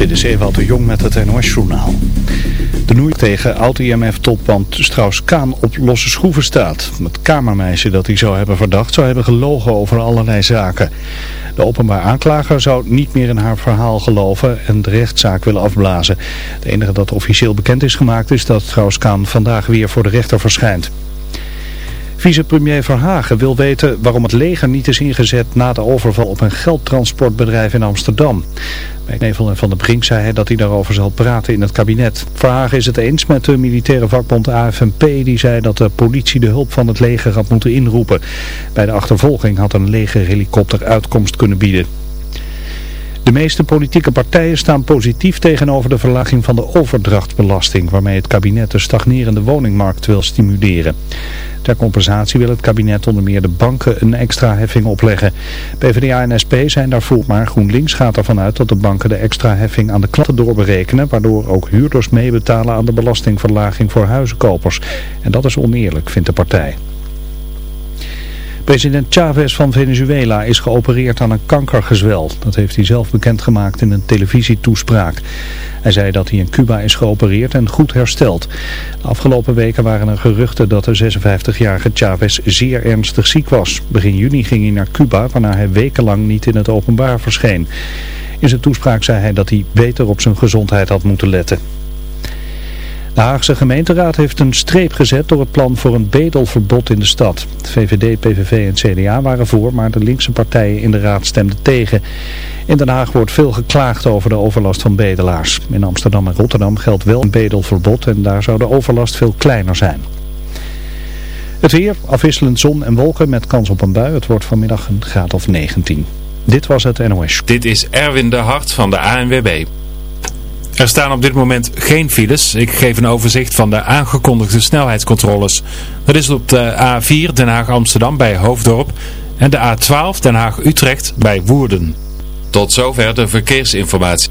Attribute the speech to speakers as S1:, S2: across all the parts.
S1: Dit is Ewald de Jong met het NOS-journaal. De noei tegen oud-IMF-topman Strauss-Kaan op losse schroeven staat. Het kamermeisje dat hij zou hebben verdacht zou hebben gelogen over allerlei zaken. De openbaar aanklager zou niet meer in haar verhaal geloven en de rechtszaak willen afblazen. Het enige dat officieel bekend is gemaakt is dat Strauss-Kaan vandaag weer voor de rechter verschijnt. Vicepremier Verhagen wil weten waarom het leger niet is ingezet na de overval op een geldtransportbedrijf in Amsterdam. Bij Knevel en Van der Brink zei hij dat hij daarover zal praten in het kabinet. Verhagen is het eens met de militaire vakbond AFNP die zei dat de politie de hulp van het leger had moeten inroepen. Bij de achtervolging had een legerhelikopter uitkomst kunnen bieden. De meeste politieke partijen staan positief tegenover de verlaging van de overdrachtbelasting, waarmee het kabinet de stagnerende woningmarkt wil stimuleren. Ter compensatie wil het kabinet onder meer de banken een extra heffing opleggen. PvdA en SP zijn daarvoor, maar GroenLinks gaat ervan uit dat de banken de extra heffing aan de klanten doorberekenen, waardoor ook huurders meebetalen aan de belastingverlaging voor huizenkopers. En dat is oneerlijk, vindt de partij. President Chavez van Venezuela is geopereerd aan een kankergezwel. Dat heeft hij zelf bekendgemaakt in een televisietoespraak. Hij zei dat hij in Cuba is geopereerd en goed hersteld. De afgelopen weken waren er geruchten dat de 56-jarige Chavez zeer ernstig ziek was. Begin juni ging hij naar Cuba, waarna hij wekenlang niet in het openbaar verscheen. In zijn toespraak zei hij dat hij beter op zijn gezondheid had moeten letten. De Haagse gemeenteraad heeft een streep gezet door het plan voor een bedelverbod in de stad. VVD, PVV en CDA waren voor, maar de linkse partijen in de raad stemden tegen. In Den Haag wordt veel geklaagd over de overlast van bedelaars. In Amsterdam en Rotterdam geldt wel een bedelverbod en daar zou de overlast veel kleiner zijn. Het weer, afwisselend zon en wolken met kans op een bui. Het wordt vanmiddag een graad of 19. Dit was het NOS.
S2: Dit is Erwin de Hart van de ANWB. Er staan op dit moment geen files. Ik geef een overzicht van de aangekondigde snelheidscontroles. Dat is op de A4 Den Haag-Amsterdam bij Hoofddorp en de A12 Den Haag-Utrecht bij Woerden. Tot zover de verkeersinformatie.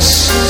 S3: Yes.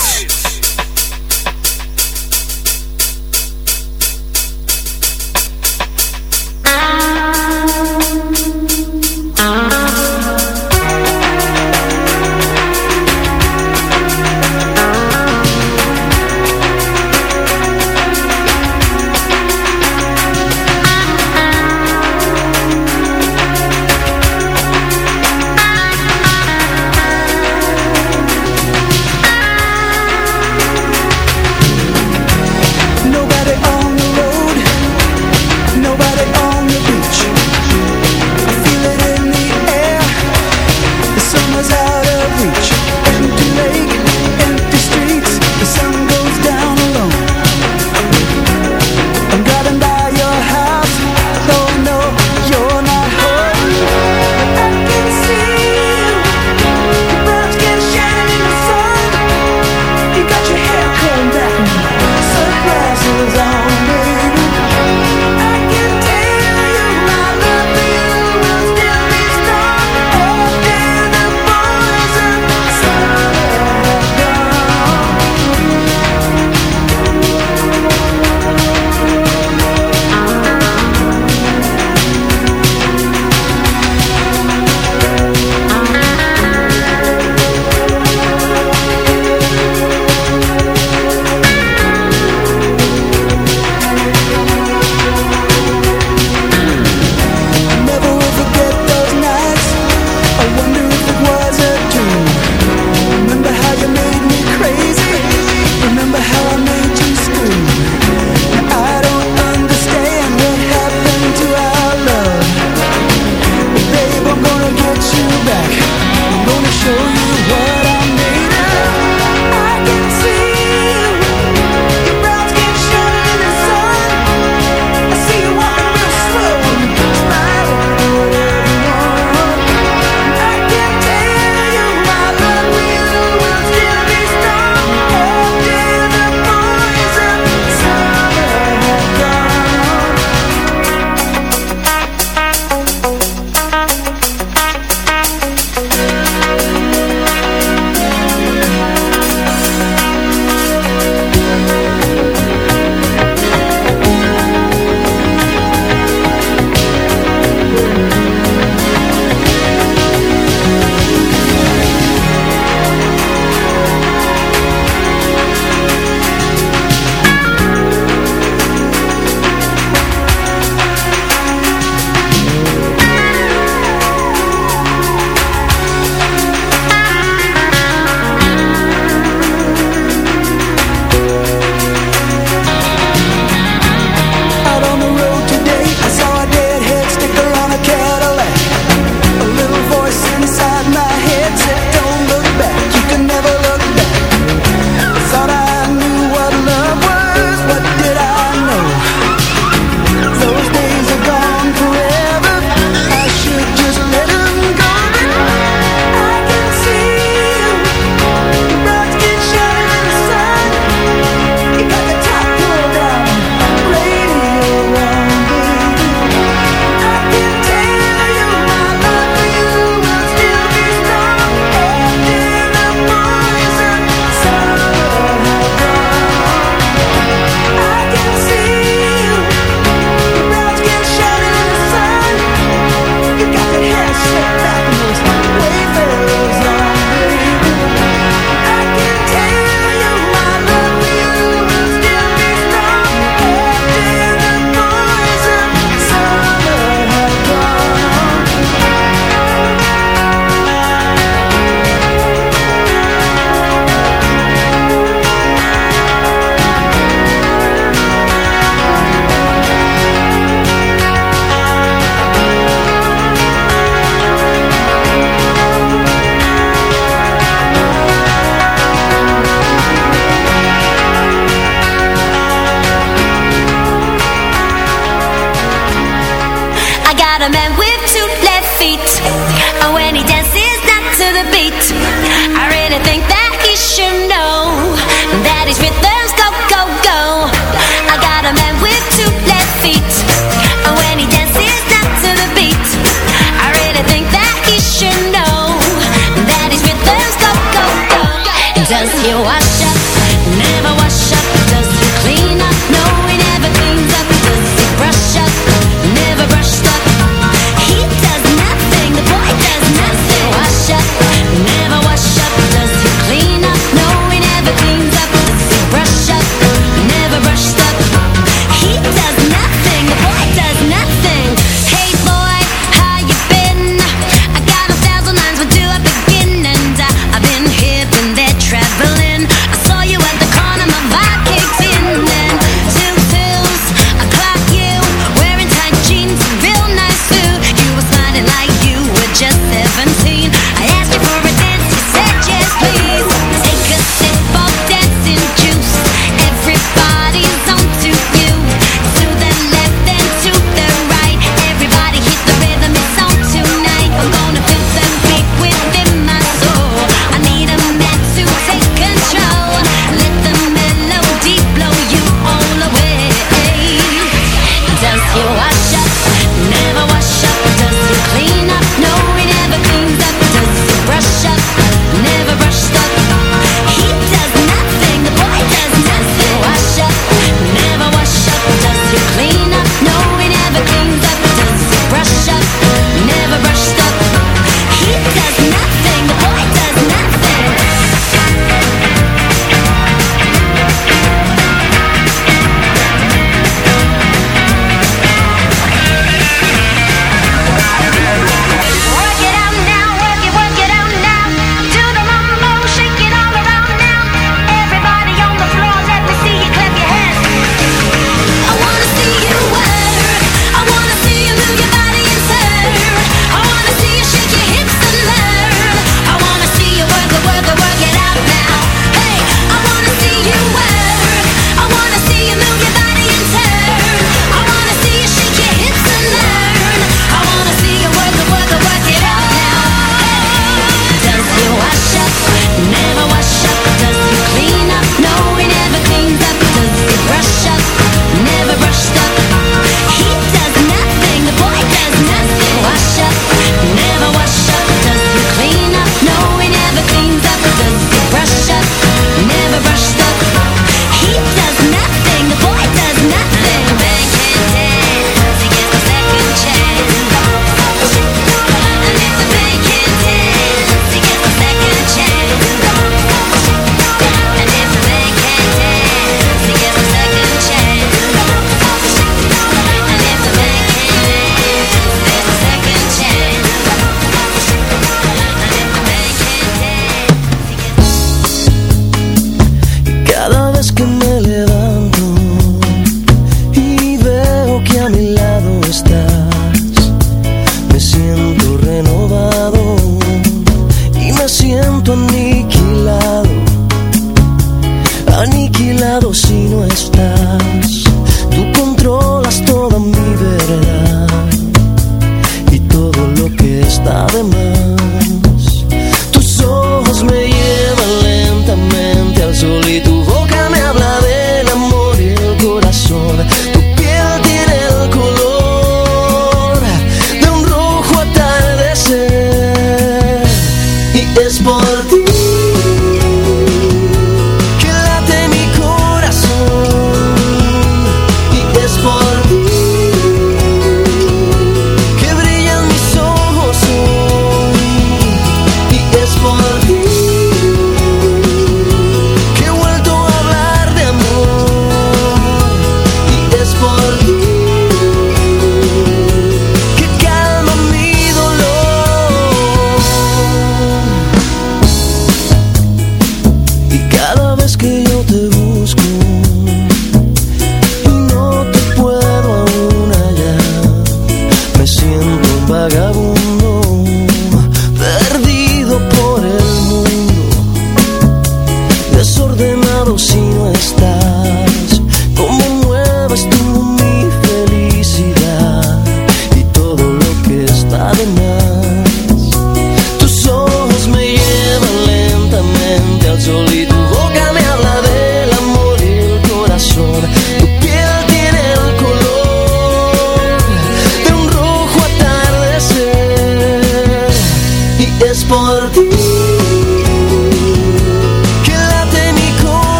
S4: Yo te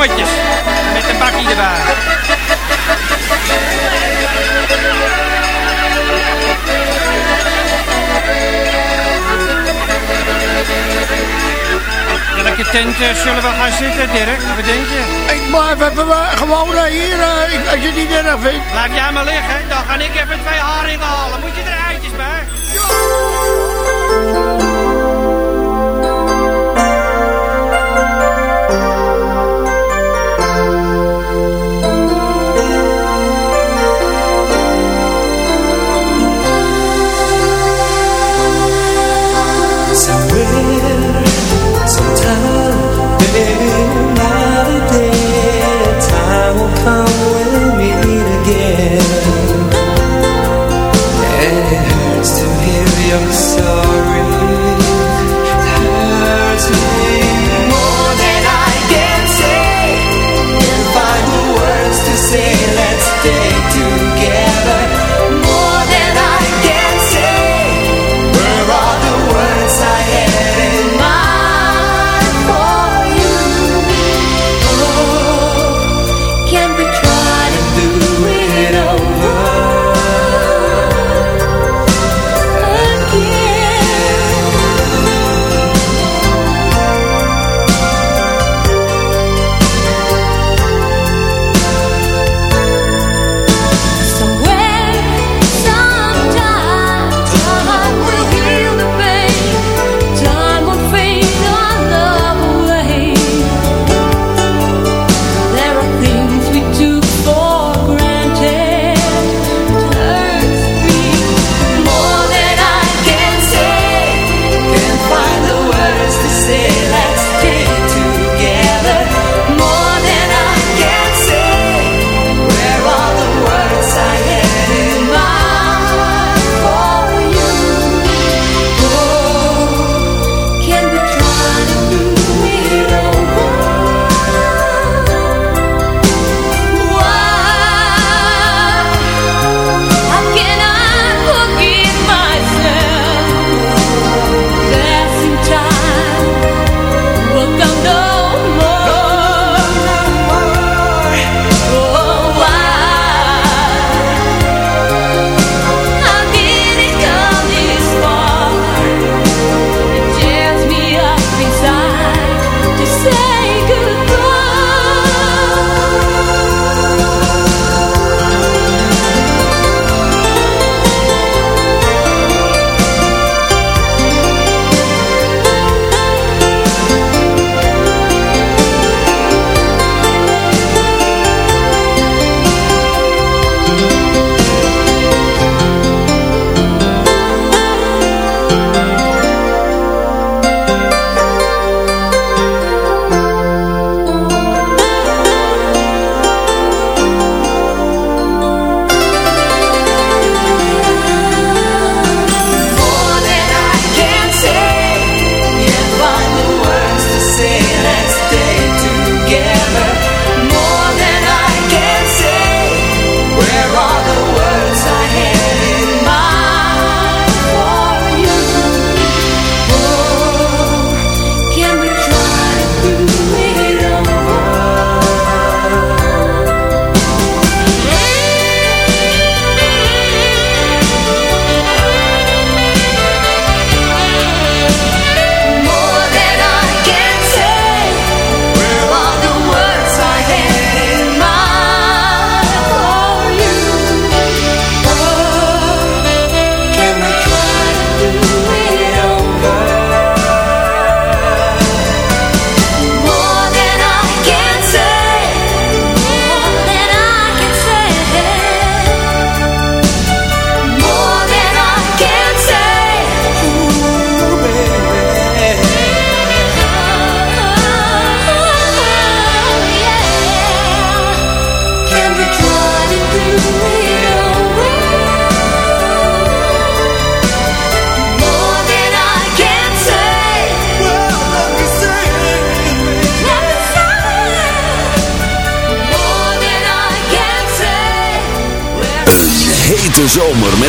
S5: Met een
S6: bakkie erbij. Welke tent eh, zullen we gaan zitten, Dirk? Wat denk je?
S7: Ik, maar we, hebben gewoon eh, hier, eh, als je het niet erg vindt.
S6: Laat jij maar liggen, dan ga ik even twee haringen halen. Moet je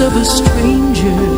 S3: of a stranger.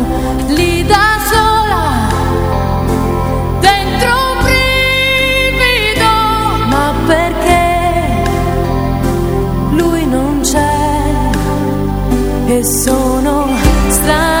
S3: sono
S8: strano.